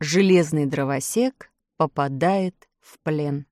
Железный дровосек попадает в плен.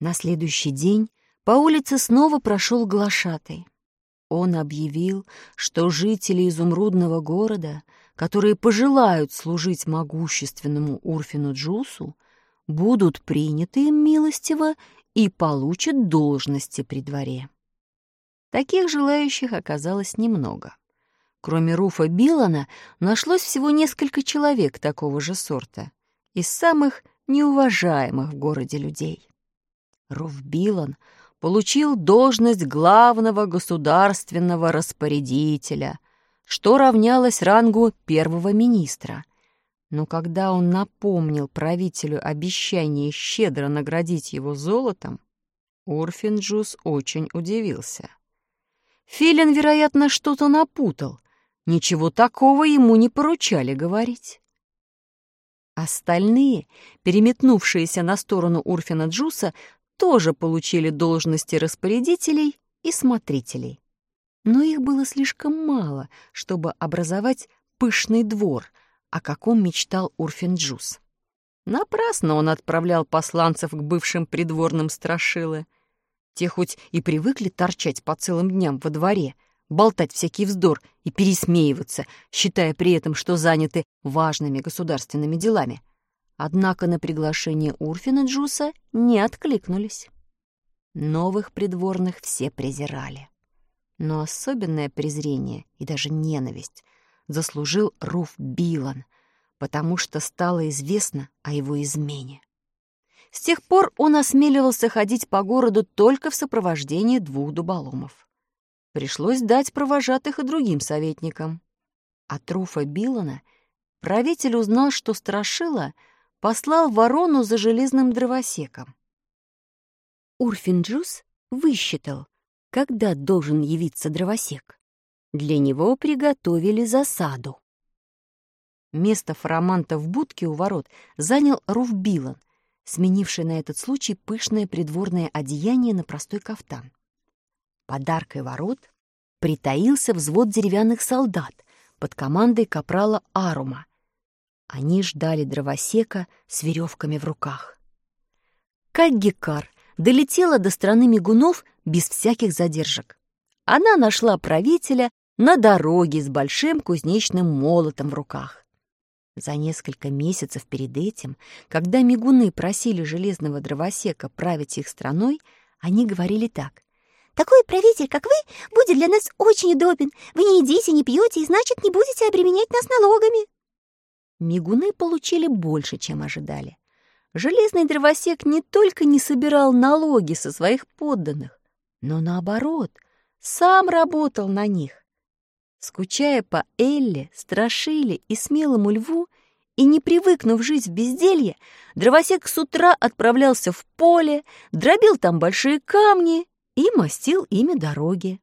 На следующий день по улице снова прошел глашатай. Он объявил, что жители изумрудного города, которые пожелают служить могущественному Урфину Джусу, будут приняты им милостиво и получат должности при дворе. Таких желающих оказалось немного. Кроме Руфа Билана, нашлось всего несколько человек такого же сорта, из самых неуважаемых в городе людей. Руф Билан получил должность главного государственного распорядителя, что равнялось рангу первого министра. Но когда он напомнил правителю обещание щедро наградить его золотом, Урфинджус очень удивился. Филин, вероятно, что-то напутал, Ничего такого ему не поручали говорить. Остальные, переметнувшиеся на сторону Урфина Джуса, тоже получили должности распорядителей и смотрителей. Но их было слишком мало, чтобы образовать пышный двор, о каком мечтал Урфин Джус. Напрасно он отправлял посланцев к бывшим придворным страшилы. Те хоть и привыкли торчать по целым дням во дворе, болтать всякий вздор и пересмеиваться, считая при этом, что заняты важными государственными делами. Однако на приглашение Урфина Джуса не откликнулись. Новых придворных все презирали. Но особенное презрение и даже ненависть заслужил Руф Билан, потому что стало известно о его измене. С тех пор он осмеливался ходить по городу только в сопровождении двух дуболомов. Пришлось дать провожатых и другим советникам. От Руфа Билана правитель узнал, что Страшила послал ворону за железным дровосеком. Урфинджус высчитал, когда должен явиться дровосек. Для него приготовили засаду. Место фараманта в будке у ворот занял Руф Билан, сменивший на этот случай пышное придворное одеяние на простой кафтан. Подаркой ворот притаился взвод деревянных солдат под командой капрала Арума. Они ждали дровосека с веревками в руках. Каггикар долетела до страны мигунов без всяких задержек. Она нашла правителя на дороге с большим кузнечным молотом в руках. За несколько месяцев перед этим, когда мигуны просили железного дровосека править их страной, они говорили так. Такой правитель, как вы, будет для нас очень удобен. Вы не едите, не пьете, и значит, не будете обременять нас налогами». Мигуны получили больше, чем ожидали. Железный дровосек не только не собирал налоги со своих подданных, но наоборот, сам работал на них. Скучая по Элле, Страшиле и Смелому Льву и не привыкнув жить в безделье, дровосек с утра отправлялся в поле, дробил там большие камни и мастил ими дороги.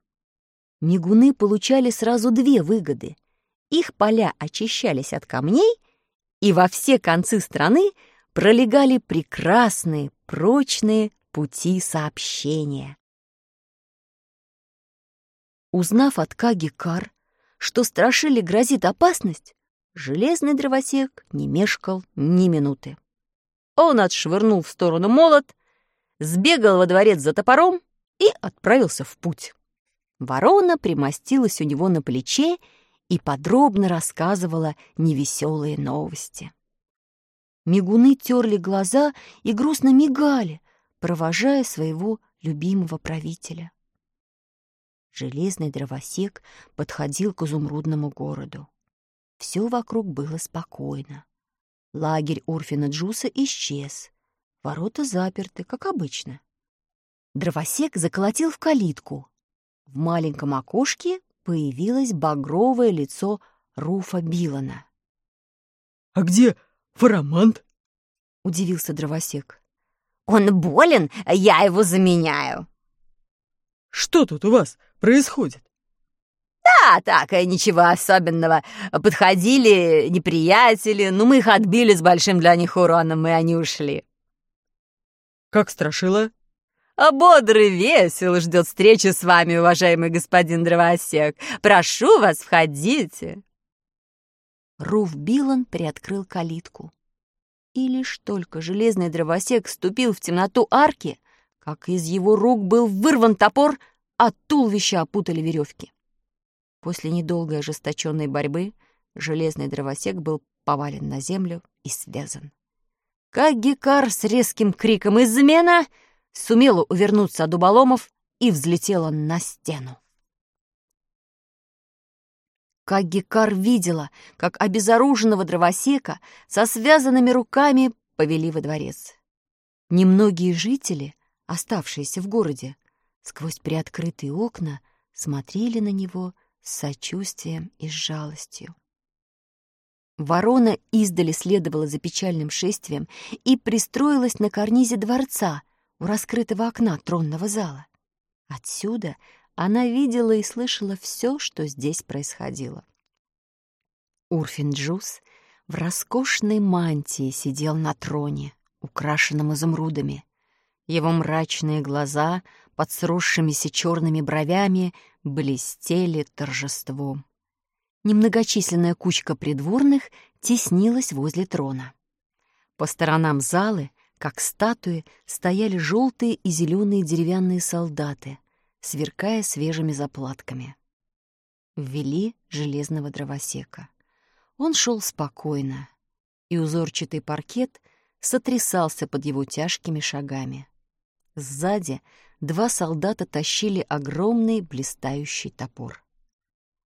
Мигуны получали сразу две выгоды. Их поля очищались от камней, и во все концы страны пролегали прекрасные, прочные пути сообщения. Узнав от Каги Кар, что Страшили грозит опасность, железный дровосек не мешкал ни минуты. Он отшвырнул в сторону молот, сбегал во дворец за топором и отправился в путь. Ворона примостилась у него на плече и подробно рассказывала невеселые новости. Мигуны терли глаза и грустно мигали, провожая своего любимого правителя. Железный дровосек подходил к изумрудному городу. Все вокруг было спокойно. Лагерь Урфина Джуса исчез. Ворота заперты, как обычно. Дровосек заколотил в калитку. В маленьком окошке появилось багровое лицо Руфа Билана. «А где Фарамант?» — удивился дровосек. «Он болен, я его заменяю». «Что тут у вас происходит?» «Да, так, ничего особенного. Подходили неприятели, но мы их отбили с большим для них уроном, и они ушли». «Как страшило?» А бодрый весел ждет встречи с вами, уважаемый господин Дровосек. Прошу вас, входите. Руф Билан приоткрыл калитку. И лишь только железный дровосек вступил в темноту арки, как из его рук был вырван топор, а туловища опутали веревки. После недолгой ожесточенной борьбы железный дровосек был повален на землю и связан. Как Гекар с резким криком «Измена!» Сумела увернуться от дуболомов и взлетела на стену. Как Гекар видела, как обезоруженного дровосека со связанными руками повели во дворец. Немногие жители, оставшиеся в городе, сквозь приоткрытые окна смотрели на него с сочувствием и с жалостью. Ворона издали следовала за печальным шествием и пристроилась на карнизе дворца у раскрытого окна тронного зала. Отсюда она видела и слышала все, что здесь происходило. Урфин Джус в роскошной мантии сидел на троне, украшенном изумрудами. Его мрачные глаза под сросшимися черными бровями блестели торжеством. Немногочисленная кучка придворных теснилась возле трона. По сторонам залы, как статуи, стояли желтые и зеленые деревянные солдаты, сверкая свежими заплатками. Ввели железного дровосека. Он шел спокойно, и узорчатый паркет сотрясался под его тяжкими шагами. Сзади два солдата тащили огромный блистающий топор.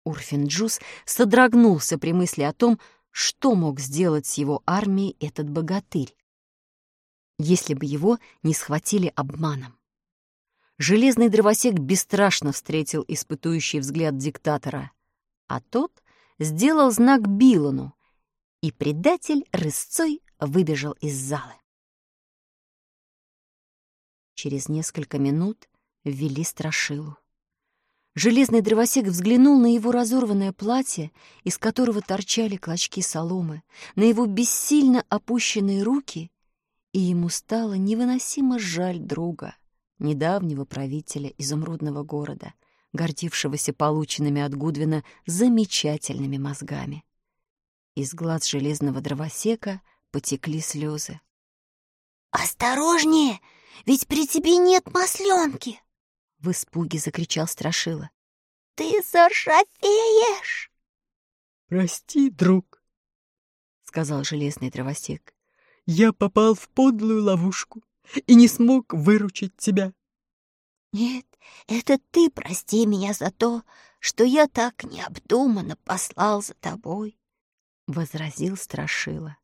Урфинджус содрогнулся при мысли о том, что мог сделать с его армией этот богатырь, если бы его не схватили обманом. Железный дровосек бесстрашно встретил испытующий взгляд диктатора, а тот сделал знак Билану, и предатель рысцой выбежал из зала. Через несколько минут ввели страшилу. Железный дровосек взглянул на его разорванное платье, из которого торчали клочки соломы, на его бессильно опущенные руки, и ему стало невыносимо жаль друга, недавнего правителя изумрудного города, гордившегося полученными от Гудвина замечательными мозгами. Из глаз железного дровосека потекли слезы. «Осторожнее, ведь при тебе нет масленки!» В испуге закричал Страшила. «Ты заржавеешь!» «Прости, друг», — сказал железный дровосек. «Я попал в подлую ловушку и не смог выручить тебя». «Нет, это ты прости меня за то, что я так необдуманно послал за тобой», — возразил Страшила.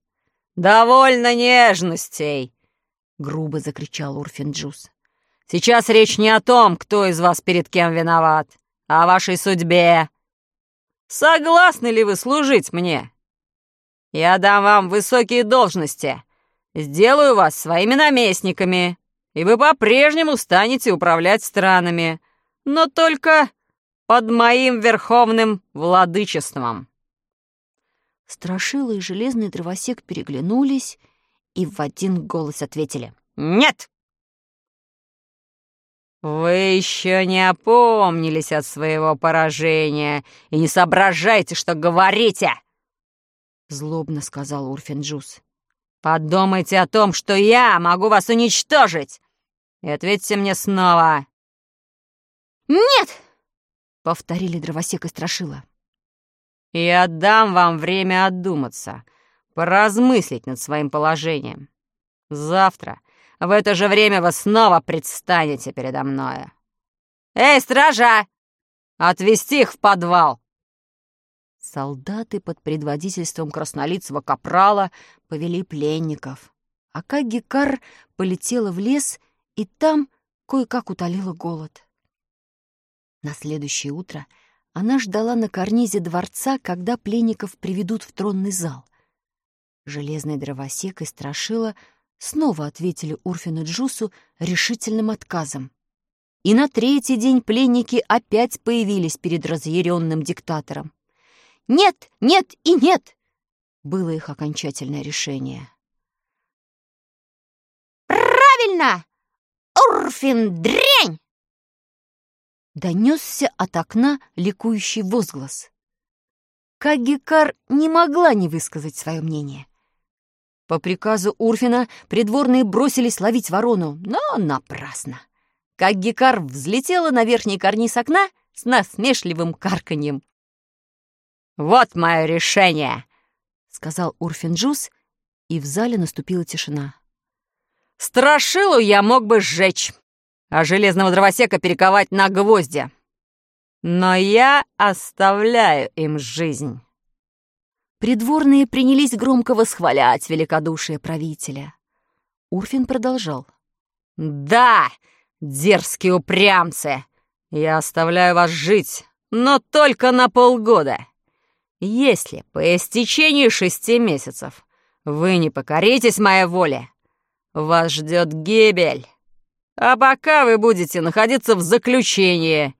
«Довольно нежностей!» — грубо закричал Урфинджус. Сейчас речь не о том, кто из вас перед кем виноват, а о вашей судьбе. Согласны ли вы служить мне? Я дам вам высокие должности, сделаю вас своими наместниками, и вы по-прежнему станете управлять странами, но только под моим верховным владычеством». Страшила и железный дровосек переглянулись и в один голос ответили «Нет!» «Вы еще не опомнились от своего поражения и не соображайте, что говорите!» Злобно сказал Урфинджус. «Подумайте о том, что я могу вас уничтожить! И ответьте мне снова!» «Нет!» — повторили дровосек и страшила. «И отдам вам время отдуматься, поразмыслить над своим положением. Завтра в это же время вы снова предстанете передо мною. Эй, стража! Отвести их в подвал!» Солдаты под предводительством краснолицего капрала повели пленников, а Кагикар полетела в лес и там кое-как утолила голод. На следующее утро она ждала на карнизе дворца, когда пленников приведут в тронный зал. Железный дровосек и страшила — снова ответили Урфину Джусу решительным отказом. И на третий день пленники опять появились перед разъяренным диктатором. «Нет, нет и нет!» было их окончательное решение. «Правильно! Урфин дрянь!» Донесся от окна ликующий возглас. Кагикар не могла не высказать свое мнение. По приказу Урфина придворные бросились ловить ворону, но напрасно. Кагикар взлетела на верхний карниз окна с насмешливым карканьем. «Вот мое решение!» — сказал Урфин Джус, и в зале наступила тишина. «Страшилу я мог бы сжечь, а железного дровосека перековать на гвозди. Но я оставляю им жизнь». Придворные принялись громко восхвалять великодушие правителя. Урфин продолжал. «Да, дерзкие упрямцы, я оставляю вас жить, но только на полгода. Если по истечении шести месяцев вы не покоритесь моей воле, вас ждет гибель. А пока вы будете находиться в заключении,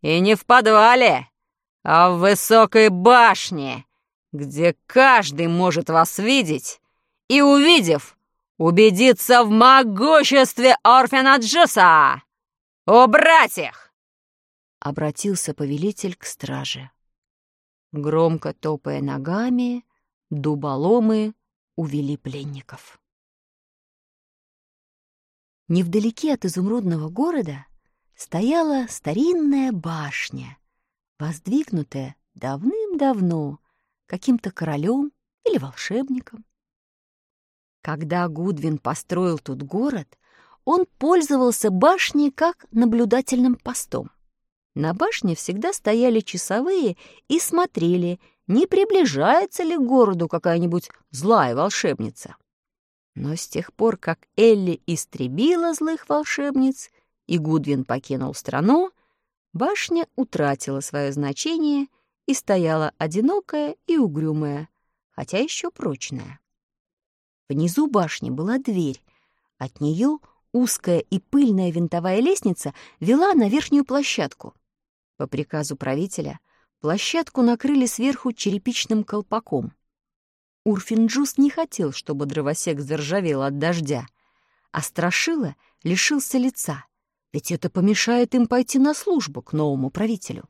и не в подвале, а в высокой башне, где каждый может вас видеть и, увидев, убедиться в могуществе Орфена Джуса. Убрать их!» Обратился повелитель к страже. Громко топая ногами, дуболомы увели пленников. Невдалеке от изумрудного города стояла старинная башня, воздвигнутая давным-давно каким-то королем или волшебником. Когда Гудвин построил тут город, он пользовался башней как наблюдательным постом. На башне всегда стояли часовые и смотрели, не приближается ли к городу какая-нибудь злая волшебница. Но с тех пор, как Элли истребила злых волшебниц, и Гудвин покинул страну, башня утратила свое значение и стояла одинокая и угрюмая, хотя еще прочная. Внизу башни была дверь. От нее узкая и пыльная винтовая лестница вела на верхнюю площадку. По приказу правителя площадку накрыли сверху черепичным колпаком. Урфинджус не хотел, чтобы дровосек заржавел от дождя, а Страшила лишился лица — ведь это помешает им пойти на службу к новому правителю.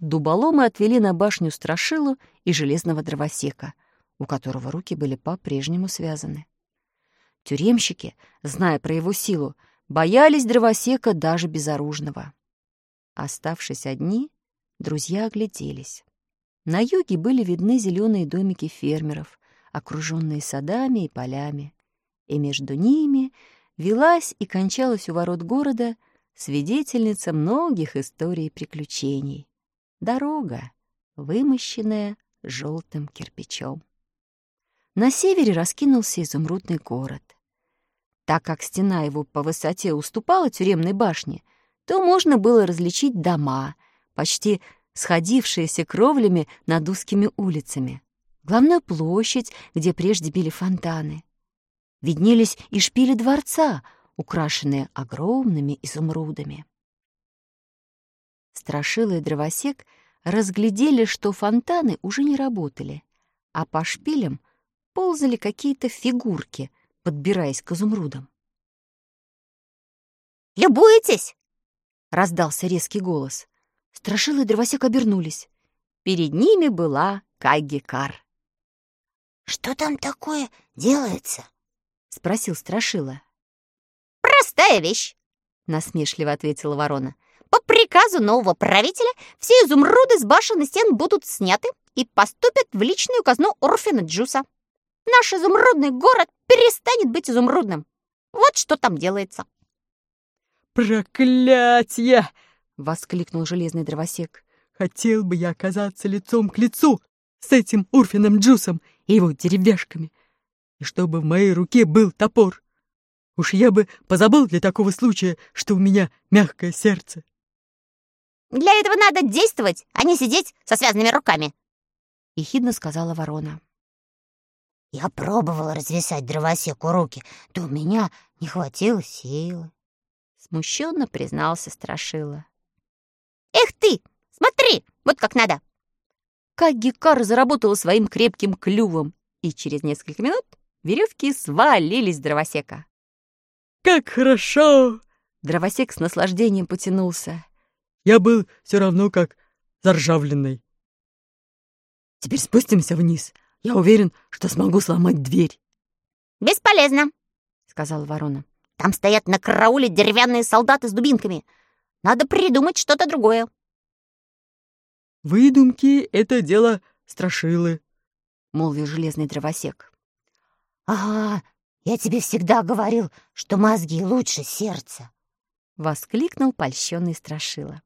Дуболомы отвели на башню Страшилу и железного дровосека, у которого руки были по-прежнему связаны. Тюремщики, зная про его силу, боялись дровосека даже безоружного. Оставшись одни, друзья огляделись. На юге были видны зеленые домики фермеров, окруженные садами и полями, и между ними — велась и кончалась у ворот города свидетельница многих историй приключений. Дорога, вымощенная желтым кирпичом. На севере раскинулся изумрудный город. Так как стена его по высоте уступала тюремной башне, то можно было различить дома, почти сходившиеся кровлями над узкими улицами, главную площадь, где прежде били фонтаны, виднелись и шпили дворца, украшенные огромными изумрудами. Страшила и дровосек разглядели, что фонтаны уже не работали, а по шпилям ползали какие-то фигурки, подбираясь к изумрудам. «Любуетесь?» — раздался резкий голос. Страшила и дровосек обернулись. Перед ними была Каггикар. «Что там такое делается?» — спросил Страшила. «Простая вещь», — насмешливо ответила ворона. «По приказу нового правителя все изумруды с башен и стен будут сняты и поступят в личную казну Орфина Джуса. Наш изумрудный город перестанет быть изумрудным. Вот что там делается». «Проклятье!» — воскликнул железный дровосек. «Хотел бы я оказаться лицом к лицу с этим Урфином Джусом и его деревяшками и чтобы в моей руке был топор. Уж я бы позабыл для такого случая, что у меня мягкое сердце. «Для этого надо действовать, а не сидеть со связанными руками», — ехидно сказала ворона. «Я пробовала развесать дровосеку руки, да у меня не хватило силы», — смущенно признался Страшила. «Эх ты, смотри, вот как надо!» Как Гекар заработала своим крепким клювом, и через несколько минут веревки свалились с дровосека. «Как хорошо!» Дровосек с наслаждением потянулся. «Я был все равно как заржавленный». Теперь спустимся вниз. Я уверен, что смогу сломать дверь. «Бесполезно», — сказала ворона. «Там стоят на карауле деревянные солдаты с дубинками. Надо придумать что-то другое». «Выдумки — это дело страшилы», — молвил железный дровосек. «Ага, я тебе всегда говорил, что мозги лучше сердца», — воскликнул польщенный страшила.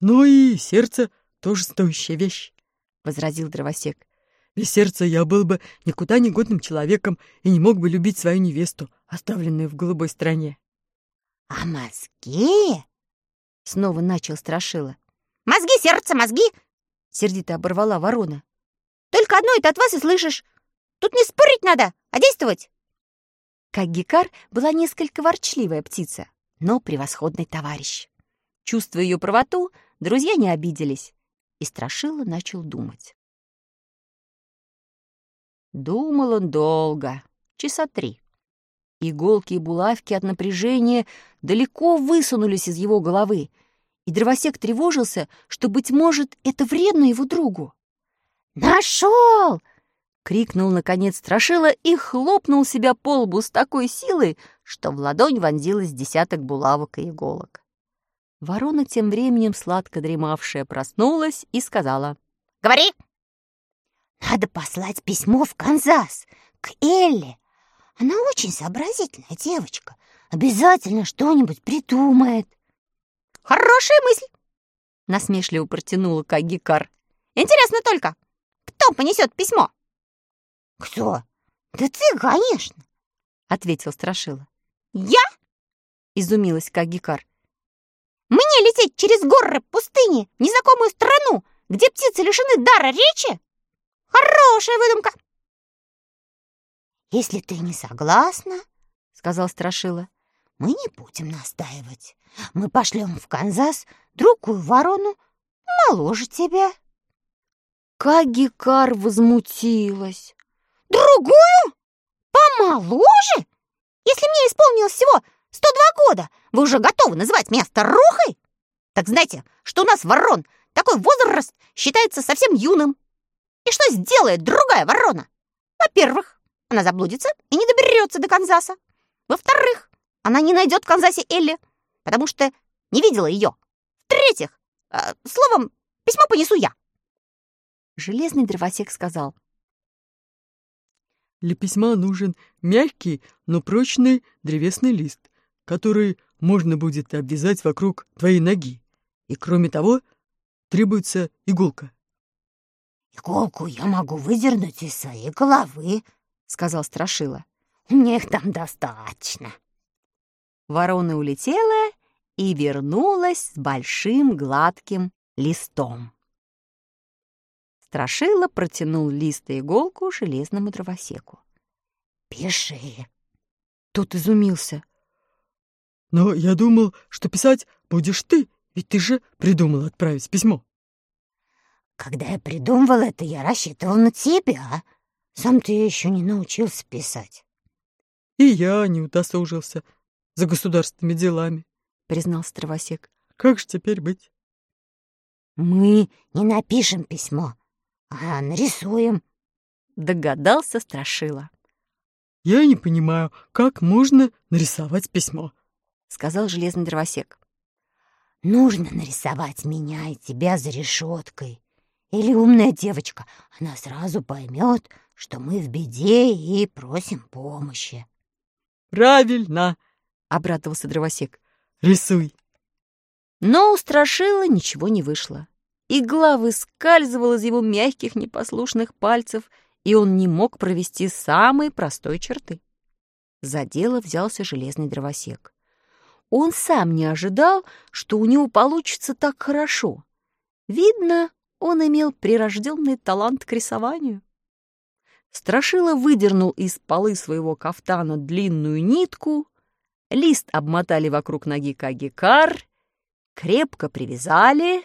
«Ну и сердце тоже стоящая вещь», — возразил дровосек. «Без сердца я был бы никуда не годным человеком и не мог бы любить свою невесту, оставленную в голубой стране». «А мозги?» — снова начал Страшила. «Мозги, сердце, мозги!» — сердито оборвала ворона. «Только одно это от вас и слышишь. Тут не спорить надо, а действовать!» Кагикар была несколько ворчливая птица, но превосходный товарищ. Чувствуя ее правоту, друзья не обиделись, и Страшила начал думать. Думал он долго, часа три. Иголки и булавки от напряжения далеко высунулись из его головы, и дровосек тревожился, что, быть может, это вредно его другу. «Нашел!» — крикнул, наконец, Страшила и хлопнул себя по лбу с такой силой, что в ладонь вонзилось десяток булавок и иголок. Ворона, тем временем сладко дремавшая, проснулась и сказала. «Говори!» «Надо послать письмо в Канзас, к Элли. Она очень сообразительная девочка. Обязательно что-нибудь придумает». «Хорошая мысль!» — насмешливо протянула Кагикар. «Интересно только, кто понесет письмо?» «Кто? Да ты, конечно!» — ответил Страшила. «Я?» — изумилась Кагикар. Мне лететь через горы пустыни в незнакомую страну, где птицы лишены дара речи? Хорошая выдумка!» «Если ты не согласна, — сказал Страшила, — мы не будем настаивать. Мы пошлем в Канзас другую ворону, моложе тебя». Кагикар возмутилась. «Другую? Помоложе? Если мне исполнилось всего 102 года, вы уже готовы называть меня старухой? Так знаете, что у нас ворон такой возраст считается совсем юным. И что сделает другая ворона? Во-первых, она заблудится и не доберется до Канзаса. Во-вторых, она не найдет в Канзасе Элли, потому что не видела ее. В-третьих, э, словом, письмо понесу я. Железный дровосек сказал. Для письма нужен мягкий, но прочный древесный лист, который можно будет обвязать вокруг твоей ноги. И кроме того, требуется иголка. «Иголку я могу выдернуть из своей головы», — сказал Страшила. «У меня их там достаточно». Ворона улетела и вернулась с большим гладким листом. Страшила протянул лист и иголку железному дровосеку. «Пиши». Тот изумился. Но я думал, что писать будешь ты, ведь ты же придумал отправить письмо. Когда я придумывал это, я рассчитывал на тебя. Сам ты еще не научился писать. И я не удосужился за государственными делами, признался Травосек. Как же теперь быть? Мы не напишем письмо, а нарисуем, догадался Страшила. Я не понимаю, как можно нарисовать письмо, сказал железный дровосек. «Нужно нарисовать меня и тебя за решеткой. Или умная девочка, она сразу поймет, что мы в беде и просим помощи». «Правильно!» — обрадовался дровосек. «Рисуй!» Но у Страшила ничего не вышло. Игла выскальзывала из его мягких непослушных пальцев, и он не мог провести самой простой черты. За дело взялся железный дровосек. Он сам не ожидал, что у него получится так хорошо. Видно, он имел прирожденный талант к рисованию. Страшила выдернул из полы своего кафтана длинную нитку, лист обмотали вокруг ноги Кагикар, крепко привязали.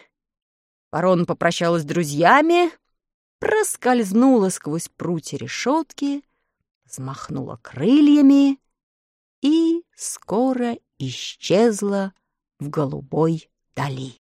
Ворона попрощалась с друзьями, проскользнула сквозь прутья решетки, взмахнула крыльями и скоро исчезла в голубой дали.